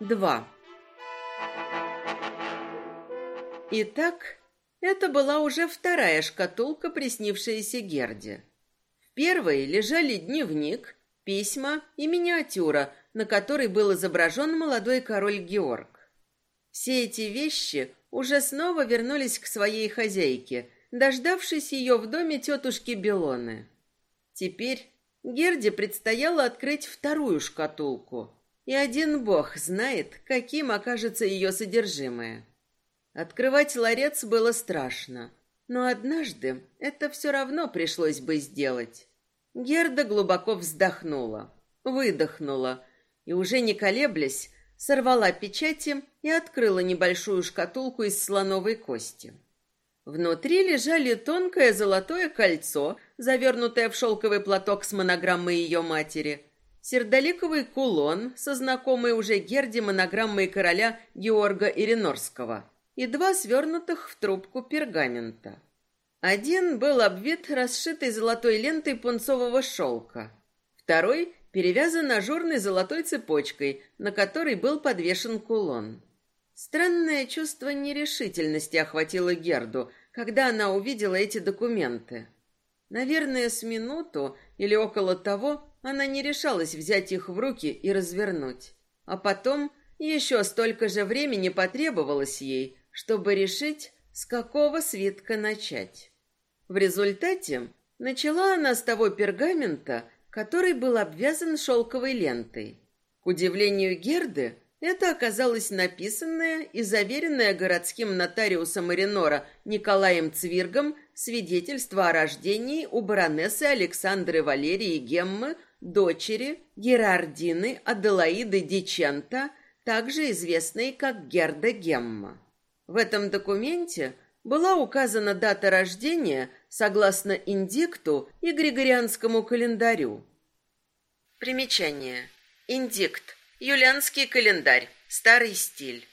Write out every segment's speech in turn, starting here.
2. Итак, это была уже вторая шкатулка, приснившаяся Герде. В первой лежали дневник, письма и миниатюра, на которой был изображен молодой король Георг. Все эти вещи уже снова вернулись к своей хозяйке, дождавшись ее в доме тетушки Белоны. Теперь Герде предстояло открыть вторую шкатулку, и один бог знает, каким окажется ее содержимое. Открывать ларец было страшно, но однажды это все равно пришлось бы сделать. Герда глубоко вздохнула, выдохнула и, уже не колеблясь, сорвала печати и открыла небольшую шкатулку из слоновой кости. Внутри лежали тонкое золотое кольцо, завернутое в шелковый платок с монограммой ее матери, сердоликовый кулон со знакомой уже Герде монограммой короля Георга Иринорского и два свернутых в трубку пергамента. Один был обвит расшитой золотой лентой пунцового шелка, второй перевязан ажурной золотой цепочкой, на которой был подвешен кулон. Странное чувство нерешительности охватило Герду, когда она увидела эти документы. Наверное, с минуту или около того она не решалась взять их в руки и развернуть. А потом еще столько же времени потребовалось ей, чтобы решить, с какого свитка начать. В результате начала она с того пергамента, который был обвязан шелковой лентой. К удивлению Герды, это оказалось написанное и заверенное городским нотариусом Иринора Николаем Цвиргом свидетельство о рождении у баронессы Александры Валерии Геммы, дочери Герардины Аделаиды Дичента, также известной как Герда Гемма. В этом документе была указана дата рождения согласно индикту и григорианскому календарю. Примечание. Индикт. Юлианский календарь. Старый стиль.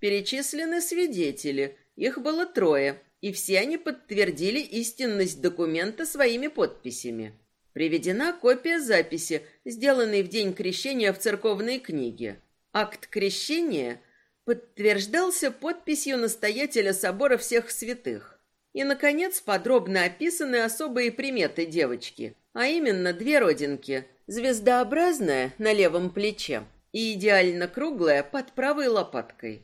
Перечислены свидетели. Их было трое, и все они подтвердили истинность документа своими подписями. Приведена копия записи, сделанной в день крещения в церковной книге. Акт крещения подтверждался подписью настоятеля собора всех святых. И, наконец, подробно описаны особые приметы девочки, а именно две родинки – звездообразная на левом плече и идеально круглая под правой лопаткой.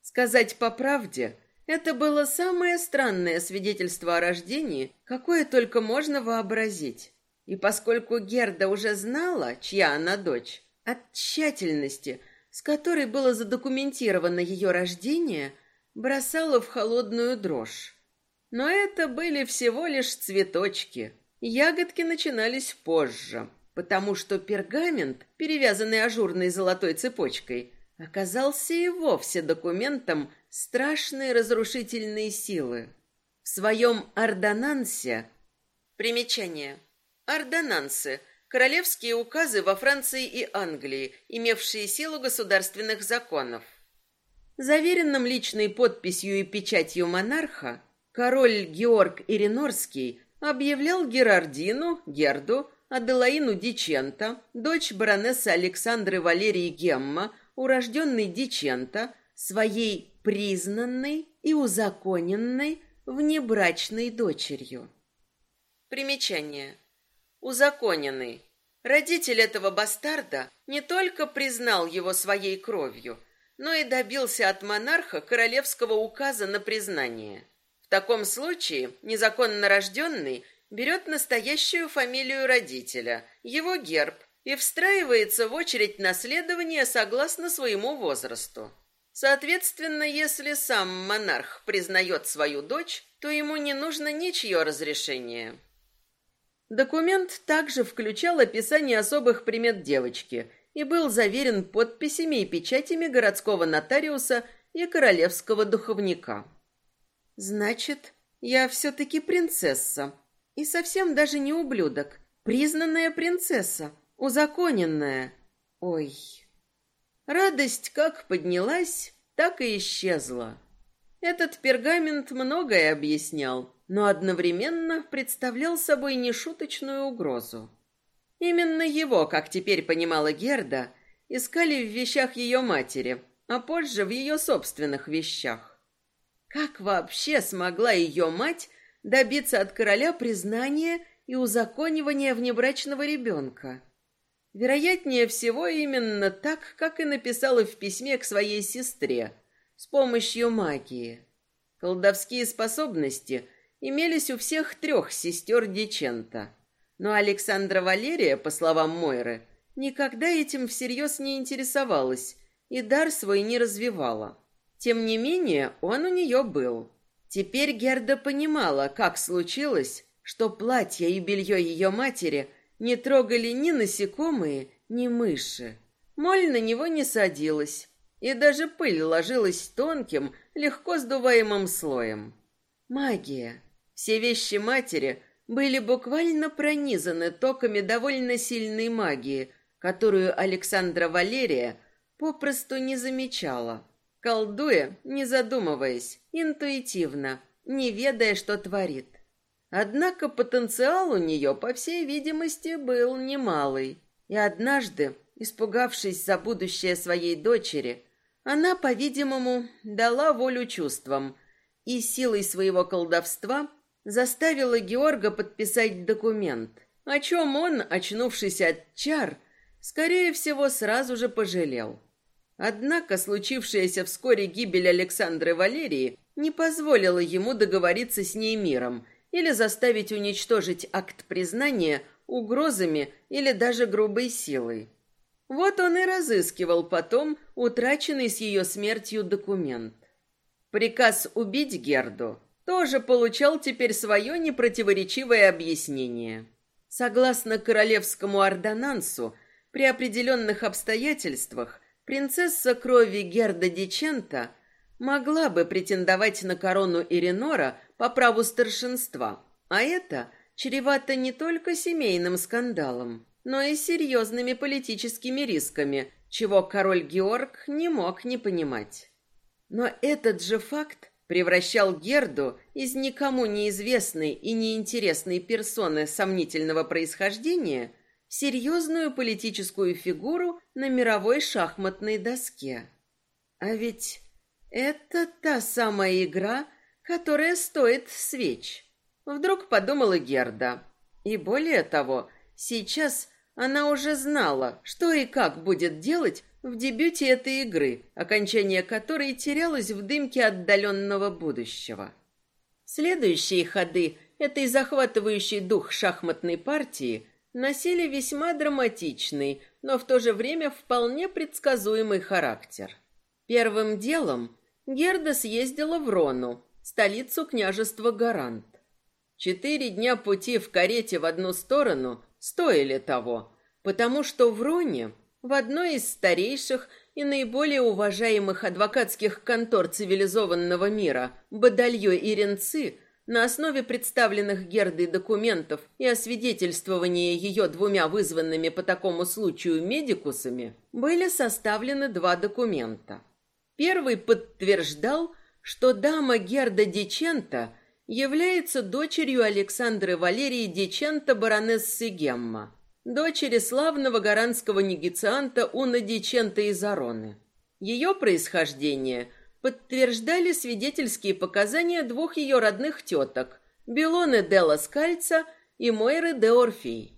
Сказать по правде, это было самое странное свидетельство о рождении, какое только можно вообразить. И поскольку Герда уже знала, чья она дочь, от тщательности, с которой было задокументировано ее рождение, бросала в холодную дрожь. Но это были всего лишь цветочки. Ягодки начинались позже потому что пергамент, перевязанный ажурной золотой цепочкой, оказался и вовсе документом страшной разрушительной силы. В своем ордонансе... Примечание. Ордонансы – королевские указы во Франции и Англии, имевшие силу государственных законов. Заверенным личной подписью и печатью монарха, король Георг Иринорский объявлял Герардину, Герду, Аделаину Дичента, дочь баронессы Александры Валерии Гемма, урожденной Дичента, своей признанной и узаконенной внебрачной дочерью. Примечание. Узаконенный. Родитель этого бастарда не только признал его своей кровью, но и добился от монарха королевского указа на признание. В таком случае незаконно рожденный берет настоящую фамилию родителя, его герб, и встраивается в очередь наследования согласно своему возрасту. Соответственно, если сам монарх признает свою дочь, то ему не нужно ничье разрешение. Документ также включал описание особых примет девочки и был заверен подписями и печатями городского нотариуса и королевского духовника. «Значит, я все-таки принцесса», и совсем даже не ублюдок. Признанная принцесса. Узаконенная. Ой. Радость как поднялась, так и исчезла. Этот пергамент многое объяснял, но одновременно представлял собой нешуточную угрозу. Именно его, как теперь понимала Герда, искали в вещах ее матери, а позже в ее собственных вещах. Как вообще смогла ее мать добиться от короля признания и узаконивания внебрачного ребенка? Вероятнее всего, именно так, как и написала в письме к своей сестре, с помощью магии. Колдовские способности имелись у всех трех сестер Дичента. Но Александра Валерия, по словам Мойры, никогда этим всерьез не интересовалась и дар свой не развивала. Тем не менее, он у нее был. Теперь Герда понимала, как случилось, что платье и белье ее матери – не трогали ни насекомые, ни мыши. Моль на него не садилась, и даже пыль ложилась тонким, легко сдуваемым слоем. Магия. Все вещи матери были буквально пронизаны токами довольно сильной магии, которую Александра Валерия попросту не замечала, колдуя, не задумываясь, интуитивно, не ведая, что творит. Однако потенциал у нее, по всей видимости, был немалый. И однажды, испугавшись за будущее своей дочери, она, по-видимому, дала волю чувствам и силой своего колдовства заставила Георга подписать документ, о чем он, очнувшись от чар, скорее всего, сразу же пожалел. Однако случившаяся вскоре гибель Александры Валерии не позволила ему договориться с ней миром – или заставить уничтожить акт признания угрозами или даже грубой силой. Вот он и разыскивал потом утраченный с ее смертью документ. Приказ убить Герду тоже получал теперь свое непротиворечивое объяснение. Согласно королевскому ордонансу, при определенных обстоятельствах принцесса крови Герда Дичента могла бы претендовать на корону Иринора по праву старшинства, а это чревато не только семейным скандалом, но и серьезными политическими рисками, чего король Георг не мог не понимать. Но этот же факт превращал Герду из никому неизвестной и неинтересной персоны сомнительного происхождения в серьезную политическую фигуру на мировой шахматной доске. А ведь это та самая игра, которая стоит свеч. Вдруг подумала Герда. И более того, сейчас она уже знала, что и как будет делать в дебюте этой игры, окончание которой терялось в дымке отдаленного будущего. Следующие ходы этой захватывающей дух шахматной партии носили весьма драматичный, но в то же время вполне предсказуемый характер. Первым делом Герда съездила в Рону, столицу княжества Гарант. Четыре дня пути в карете в одну сторону стоили того, потому что в Роне, в одной из старейших и наиболее уважаемых адвокатских контор цивилизованного мира, Бадальё и Ренцы, на основе представленных Гердой документов и освидетельствования ее двумя вызванными по такому случаю медикусами, были составлены два документа. Первый подтверждал, что дама Герда Дичента является дочерью Александры Валерии Дичента баронессы Гемма, дочери славного горанского негицианта Уна Дичента из Ароны. Ее происхождение подтверждали свидетельские показания двух ее родных теток – Белоны де Ласкальца и Мойры де Орфей.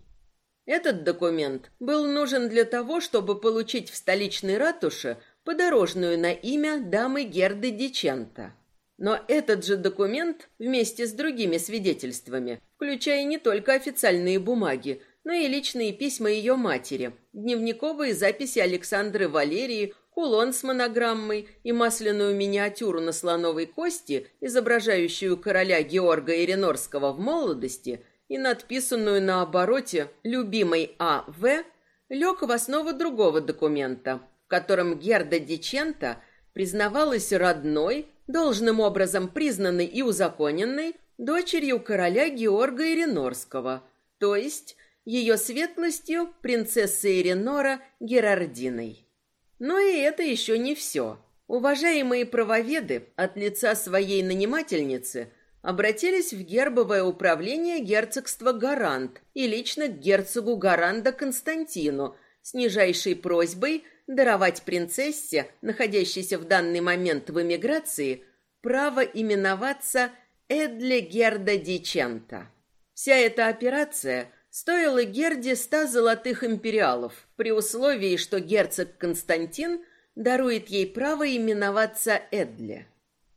Этот документ был нужен для того, чтобы получить в столичной ратуше – подорожную на имя дамы Герды Дичента. Но этот же документ вместе с другими свидетельствами, включая не только официальные бумаги, но и личные письма ее матери, дневниковые записи Александры Валерии, кулон с монограммой и масляную миниатюру на слоновой кости, изображающую короля Георга Иринорского в молодости и надписанную на обороте «Любимый А.В.», лег в основу другого документа – в котором Герда Дичента признавалась родной, должным образом признанной и узаконенной, дочерью короля Георга Иринорского, то есть ее светлостью принцессы Иринора Герардиной. Но и это еще не все. Уважаемые правоведы от лица своей нанимательницы обратились в гербовое управление герцогства Гарант и лично к герцогу Гаранда Константину с нижайшей просьбой даровать принцессе, находящейся в данный момент в эмиграции, право именоваться Эдле Герда Дичента. Вся эта операция стоила Герде ста золотых империалов, при условии, что герцог Константин дарует ей право именоваться Эдле.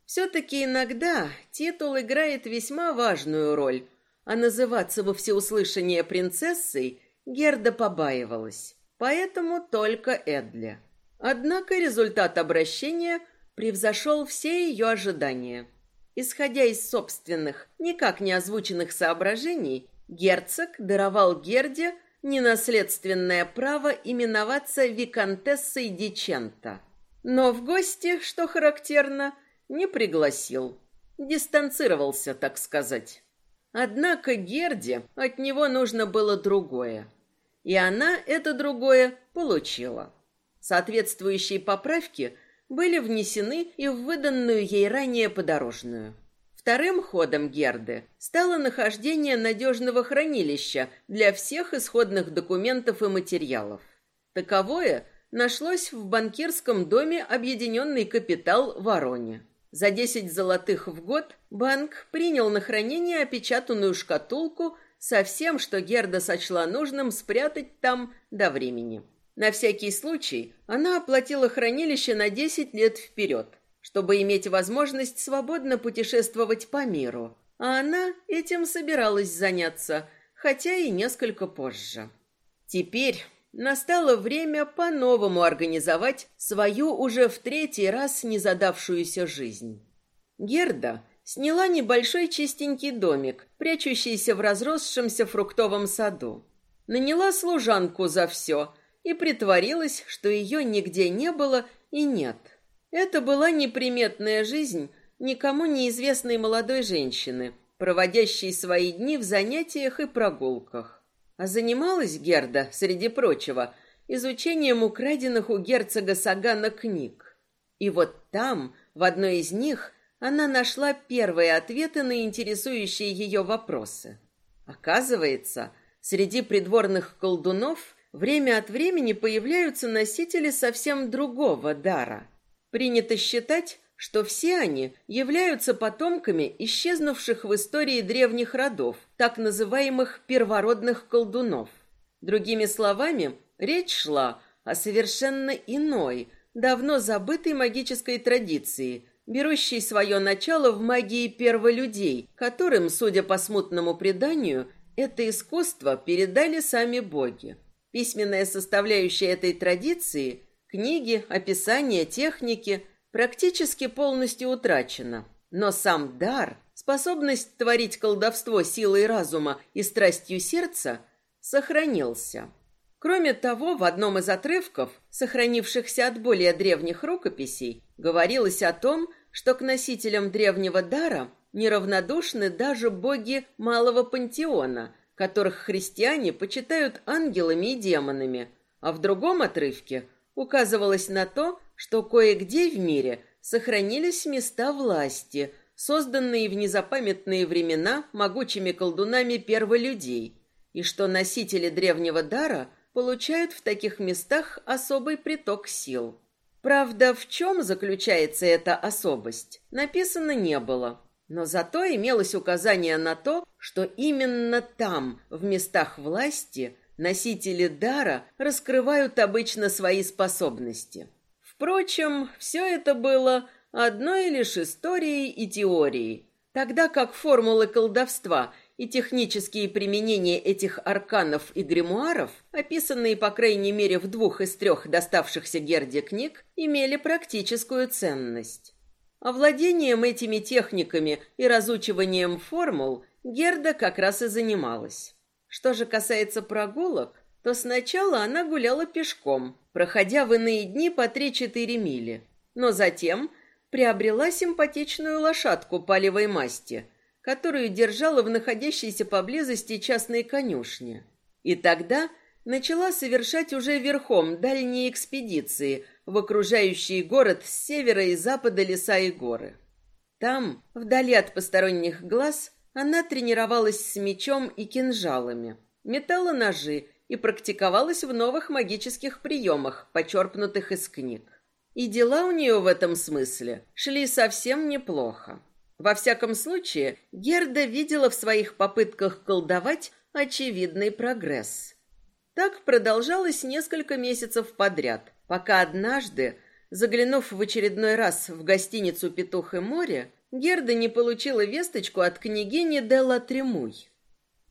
Все-таки иногда титул играет весьма важную роль, а называться во всеуслышание принцессой Герда побаивалась, поэтому только Эдле. Однако результат обращения превзошел все ее ожидания. Исходя из собственных, никак не озвученных соображений, герцог даровал Герде ненаследственное право именоваться виконтессой Дичента. Но в гости, что характерно, не пригласил. Дистанцировался, так сказать. Однако Герде от него нужно было другое. И она это другое получила. Соответствующие поправки были внесены и в выданную ей ранее подорожную. Вторым ходом Герды стало нахождение надежного хранилища для всех исходных документов и материалов. Таковое нашлось в банкирском доме «Объединенный капитал» в Вороне. За 10 золотых в год банк принял на хранение опечатанную шкатулку со всем, что Герда сочла нужным спрятать там до времени. На всякий случай она оплатила хранилище на 10 лет вперед, чтобы иметь возможность свободно путешествовать по миру. А она этим собиралась заняться, хотя и несколько позже. Теперь Настало время по-новому организовать свою уже в третий раз незадавшуюся жизнь. Герда сняла небольшой чистенький домик, прячущийся в разросшемся фруктовом саду. Наняла служанку за все и притворилась, что ее нигде не было и нет. Это была неприметная жизнь никому неизвестной молодой женщины, проводящей свои дни в занятиях и прогулках. А занималась Герда, среди прочего, изучением украденных у герцога Сагана книг. И вот там, в одной из них, она нашла первые ответы на интересующие ее вопросы. Оказывается, среди придворных колдунов время от времени появляются носители совсем другого дара. Принято считать, что все они являются потомками исчезнувших в истории древних родов, так называемых первородных колдунов. Другими словами, речь шла о совершенно иной, давно забытой магической традиции, берущей свое начало в магии перволюдей, которым, судя по смутному преданию, это искусство передали сами боги. Письменная составляющая этой традиции – книги, описания, техники – практически полностью утрачена. Но сам дар, способность творить колдовство силой разума и страстью сердца, сохранился. Кроме того, в одном из отрывков, сохранившихся от более древних рукописей, говорилось о том, что к носителям древнего дара неравнодушны даже боги малого пантеона, которых христиане почитают ангелами и демонами, а в другом отрывке указывалось на то, что кое-где в мире сохранились места власти, созданные в незапамятные времена могучими колдунами перволюдей, и что носители древнего дара получают в таких местах особый приток сил. Правда, в чем заключается эта особость, написано не было. Но зато имелось указание на то, что именно там, в местах власти, носители дара раскрывают обычно свои способности – Впрочем, все это было одной лишь историей и теорией, тогда как формулы колдовства и технические применения этих арканов и гримуаров, описанные по крайней мере в двух из трех доставшихся Герде книг, имели практическую ценность. Овладением этими техниками и разучиванием формул Герда как раз и занималась. Что же касается прогулок, то сначала она гуляла пешком, проходя в иные дни по 3-4 мили, но затем приобрела симпатичную лошадку палевой масти, которую держала в находящейся поблизости частной конюшне. И тогда начала совершать уже верхом дальние экспедиции в окружающий город с севера и запада леса и горы. Там, вдали от посторонних глаз, она тренировалась с мечом и кинжалами, метала ножи и практиковалась в новых магических приемах, почерпнутых из книг. И дела у нее в этом смысле шли совсем неплохо. Во всяком случае, Герда видела в своих попытках колдовать очевидный прогресс. Так продолжалось несколько месяцев подряд, пока однажды, заглянув в очередной раз в гостиницу «Петух и море», Герда не получила весточку от княгини Делла Тремуй.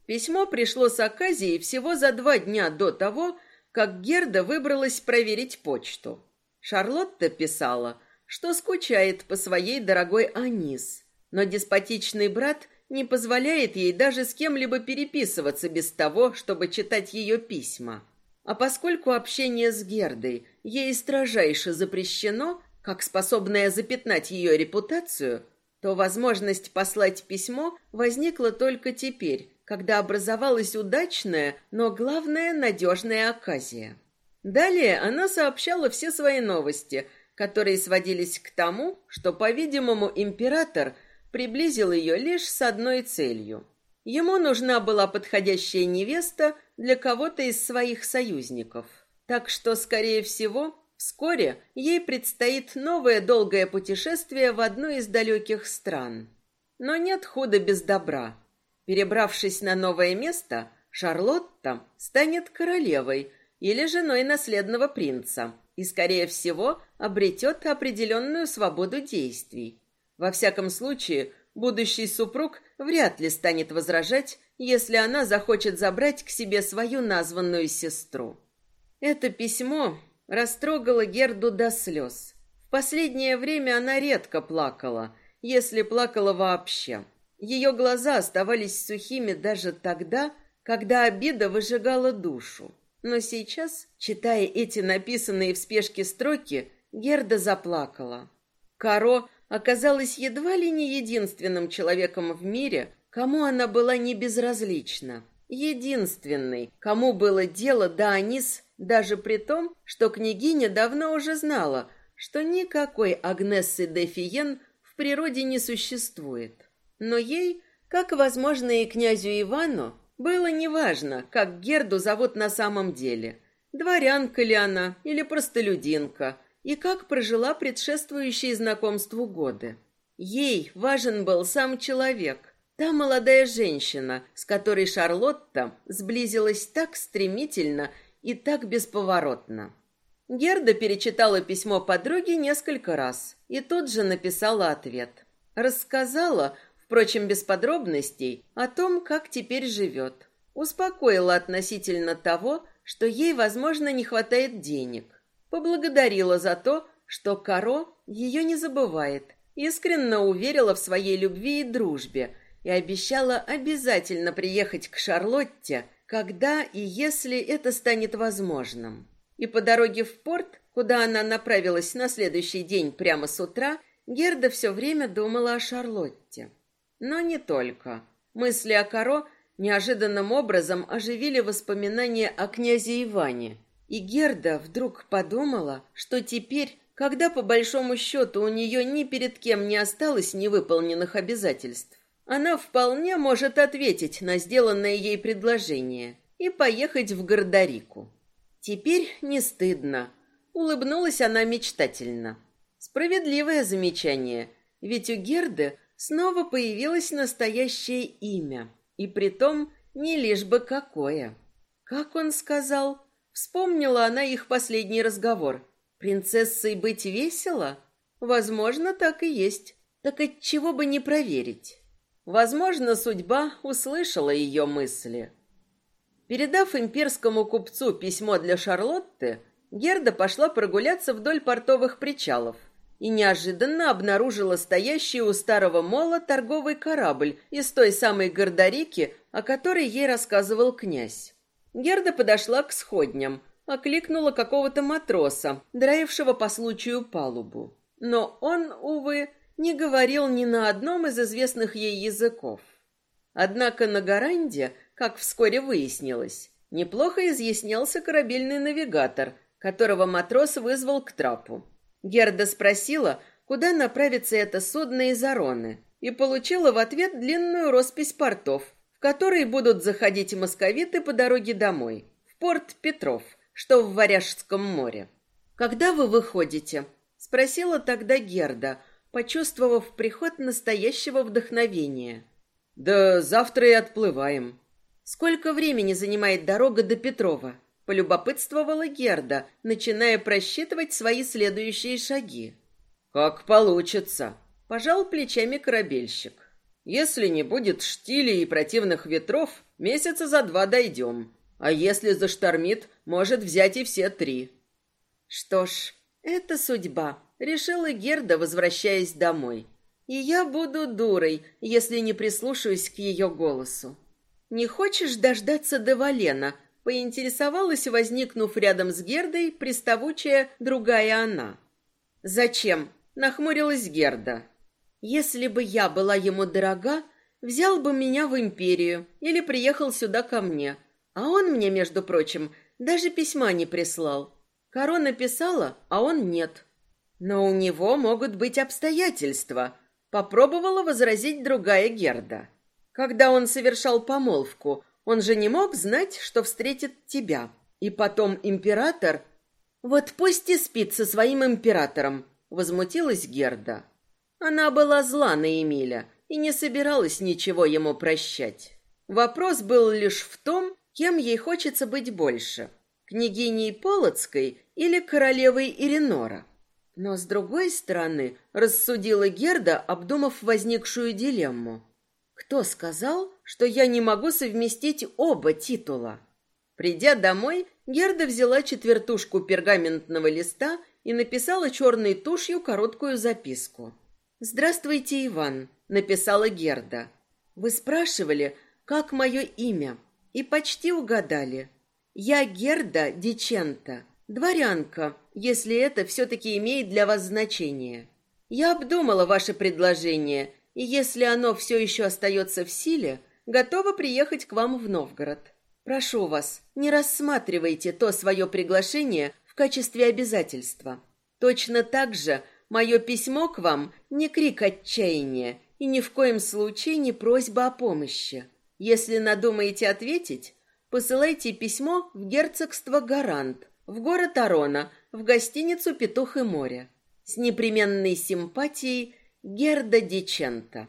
Письмо пришло с Аказии всего за два дня до того, как Герда выбралась проверить почту. Шарлотта писала, что скучает по своей дорогой Анис, но деспотичный брат не позволяет ей даже с кем-либо переписываться без того, чтобы читать ее письма. А поскольку общение с Гердой ей строжайше запрещено, как способное запятнать ее репутацию, то возможность послать письмо возникла только теперь, когда образовалась удачная, но главное надежная оказия. Далее она сообщала все свои новости, которые сводились к тому, что, по-видимому, император приблизил ее лишь с одной целью. Ему нужна была подходящая невеста для кого-то из своих союзников. Так что, скорее всего, Вскоре ей предстоит новое долгое путешествие в одну из далеких стран. Но нет худа без добра. Перебравшись на новое место, Шарлотта станет королевой или женой наследного принца и, скорее всего, обретет определенную свободу действий. Во всяком случае, будущий супруг вряд ли станет возражать, если она захочет забрать к себе свою названную сестру. Это письмо растрогала Герду до слез. В последнее время она редко плакала, если плакала вообще. Ее глаза оставались сухими даже тогда, когда обида выжигала душу. Но сейчас, читая эти написанные в спешке строки, Герда заплакала. Каро оказалась едва ли не единственным человеком в мире, кому она была не безразлична. Единственный, кому было дело до Анис даже при том, что княгиня давно уже знала, что никакой Агнессы де Фиен в природе не существует. Но ей, как, возможно, и князю Ивану, было неважно, как Герду зовут на самом деле. Дворянка ли она или простолюдинка, и как прожила предшествующие знакомству годы. Ей важен был сам человек, та молодая женщина, с которой Шарлотта сблизилась так стремительно и так бесповоротно. Герда перечитала письмо подруге несколько раз и тут же написала ответ. Рассказала, впрочем, без подробностей, о том, как теперь живет. Успокоила относительно того, что ей, возможно, не хватает денег. Поблагодарила за то, что Каро ее не забывает, искренне уверила в своей любви и дружбе и обещала обязательно приехать к Шарлотте когда и если это станет возможным. И по дороге в порт, куда она направилась на следующий день прямо с утра, Герда все время думала о Шарлотте. Но не только. Мысли о Каро неожиданным образом оживили воспоминания о князе Иване. И Герда вдруг подумала, что теперь, когда по большому счету у нее ни перед кем не осталось невыполненных обязательств, она вполне может ответить на сделанное ей предложение и поехать в Гордарику. Теперь не стыдно. Улыбнулась она мечтательно. Справедливое замечание, ведь у Герды снова появилось настоящее имя, и притом не лишь бы какое. Как он сказал? Вспомнила она их последний разговор. Принцессой быть весело? Возможно, так и есть. Так отчего бы не проверить? Возможно, судьба услышала ее мысли. Передав имперскому купцу письмо для Шарлотты, Герда пошла прогуляться вдоль портовых причалов и неожиданно обнаружила стоящий у старого мола торговый корабль из той самой Гордарики, о которой ей рассказывал князь. Герда подошла к сходням, окликнула какого-то матроса, драившего по случаю палубу. Но он, увы, не говорил ни на одном из известных ей языков. Однако на Гаранде, как вскоре выяснилось, неплохо изъяснялся корабельный навигатор, которого матрос вызвал к трапу. Герда спросила, куда направится это судно из Ароны, и получила в ответ длинную роспись портов, в которые будут заходить московиты по дороге домой. порт Петров, что в Варяжском море. «Когда вы выходите?» — спросила тогда Герда, почувствовав приход настоящего вдохновения. «Да завтра и отплываем». «Сколько времени занимает дорога до Петрова?» — полюбопытствовала Герда, начиная просчитывать свои следующие шаги. «Как получится», — пожал плечами корабельщик. «Если не будет штилей и противных ветров, месяца за два дойдем. А если заштормит, может взять и все три». «Что ж, это судьба», — решила Герда, возвращаясь домой. «И я буду дурой, если не прислушаюсь к ее голосу». «Не хочешь дождаться до Валена?» — поинтересовалась, возникнув рядом с Гердой, приставучая другая она. «Зачем?» Нахмурилась Герда. Если бы я была ему дорога, взял бы меня в империю или приехал сюда ко мне. А он мне, между прочим, даже письма не прислал. Корона писала, а он нет. Но у него могут быть обстоятельства, попробовала возразить другая Герда. Когда он совершал помолвку, он же не мог знать, что встретит тебя. И потом император... Вот пусть и спит со своим императором, возмутилась Герда. Она была зла на Эмиля и не собиралась ничего ему прощать. Вопрос был лишь в том, кем ей хочется быть больше: княгиней Полоцкой или королевой Иринора. Но с другой стороны, рассудила Герда, обдумав возникшую дилемму. Кто сказал, что я не могу совместить оба титула? Придя домой, Герда взяла четвертушку пергаментного листа и написала черной тушью короткую записку. «Здравствуйте, Иван», — написала Герда. «Вы спрашивали, как мое имя, и почти угадали. Я Герда Дичента, дворянка, если это все-таки имеет для вас значение. Я обдумала ваше предложение, и если оно все еще остается в силе, готова приехать к вам в Новгород. Прошу вас, не рассматривайте то свое приглашение качестве обязательства. Точно так же мое письмо к вам не крик отчаяния и ни в коем случае не просьба о помощи. Если надумаете ответить, посылайте письмо в герцогство Гарант, в город Арона, в гостиницу «Петух и море». С непременной симпатией Герда Дичента.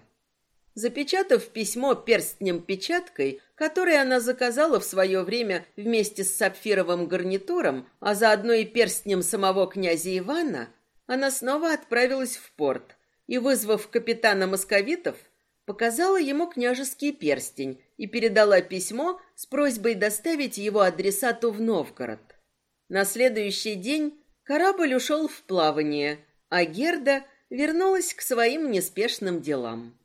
Запечатав письмо перстнем-печаткой, который она заказала в свое время вместе с сапфировым гарнитуром, а заодно и перстнем самого князя Ивана, она снова отправилась в порт и, вызвав капитана московитов, показала ему княжеский перстень и передала письмо с просьбой доставить его адресату в Новгород. На следующий день корабль ушел в плавание, а Герда вернулась к своим неспешным делам.